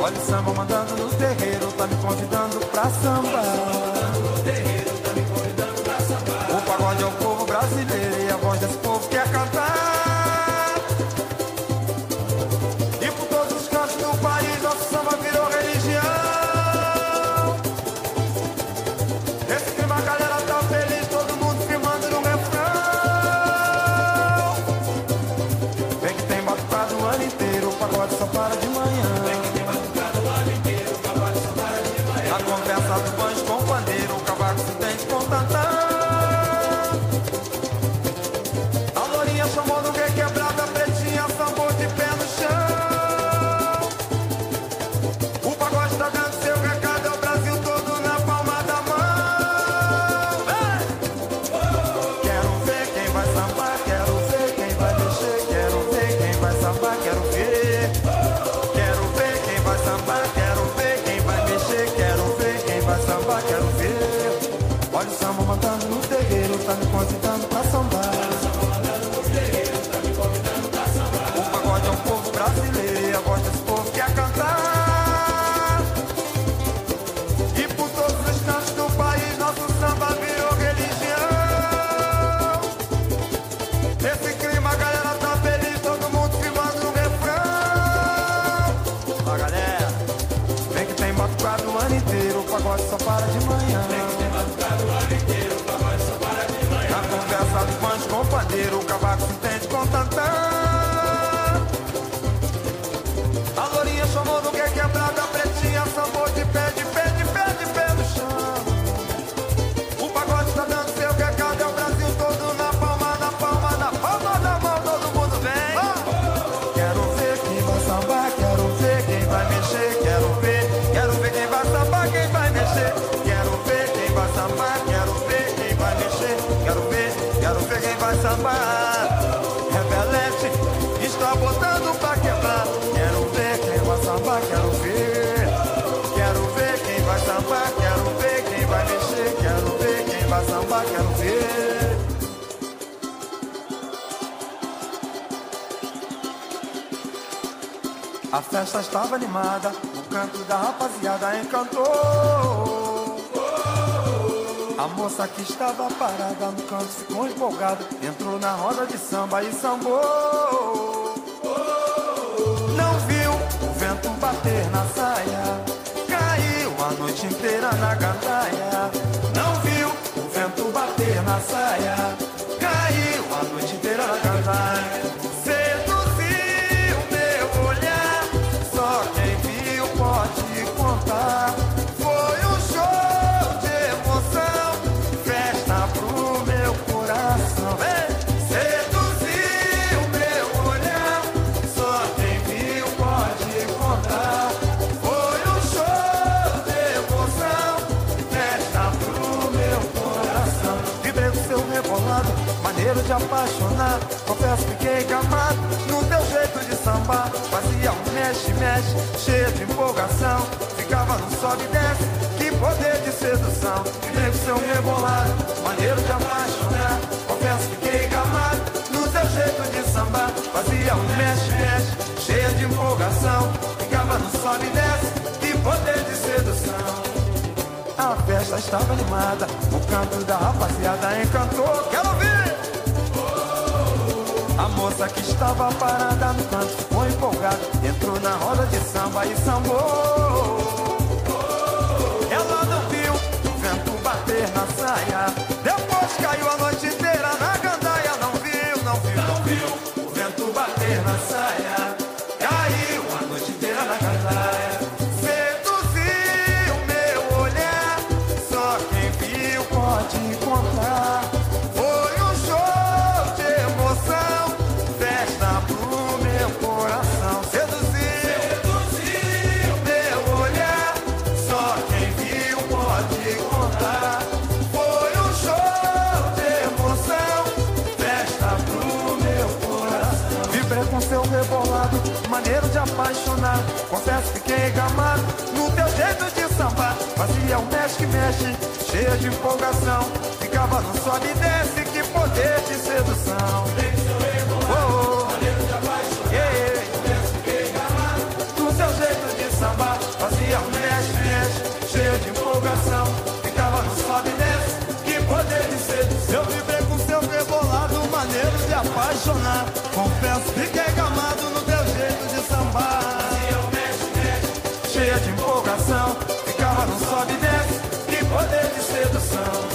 Olha o samba mandando no terreiro, tá me convidando pra samba. O pagode é o povo brasileiro A lourinha inteiro, o pagode só para de manhã. Na conversa do banjo com pandeiro, o cavaco se entende com tantã. A lourinha chamou do que é quebrada, quero ver quem vai mexer, quero ver, quero ver quem vai sambar. Rebelete está botando pra quebrar. Quero ver quem vai sambar, quero ver. Quero ver quem vai sambar, quero ver quem vai mexer, quero ver quem vai sambar, quero ver. A festa estava animada, o canto da rapaziada encantou. A moça que estava parada no canto ficou empolgada, entrou na roda de samba e sambou. Não viu o vento bater na saia, caiu a noite inteira na gandaia. Não viu o vento bater na saia, caiu a noite inteira na gandaia. Maneiro de apaixonar. Confesso que fiquei gamado no teu jeito de sambar. Fazia um mexe-mexe, cheio de empolgação. Ficava no sobe e desce, que poder de sedução. Vibrei com seu rebolado, maneiro de apaixonar. Confesso que fiquei gamado no teu jeito de sambar. Fazia um mexe-mexe, cheio de empolgação. Ficava no sobe e desce, que poder de sedução. A festa estava animada, o canto da rapaziada encantou. Quero ouvir! A moça que estava parada no canto ficou empolgada, entrou na roda de samba e sambou. Maneiro de apaixonar. Confesso que fiquei gamado no teu jeito de sambar. Fazia um mexe que mexe, cheia de empolgação. Ficava no sobe e desce, que poder de sedução. coração, ficava num sobe e desce, que poder de sedução.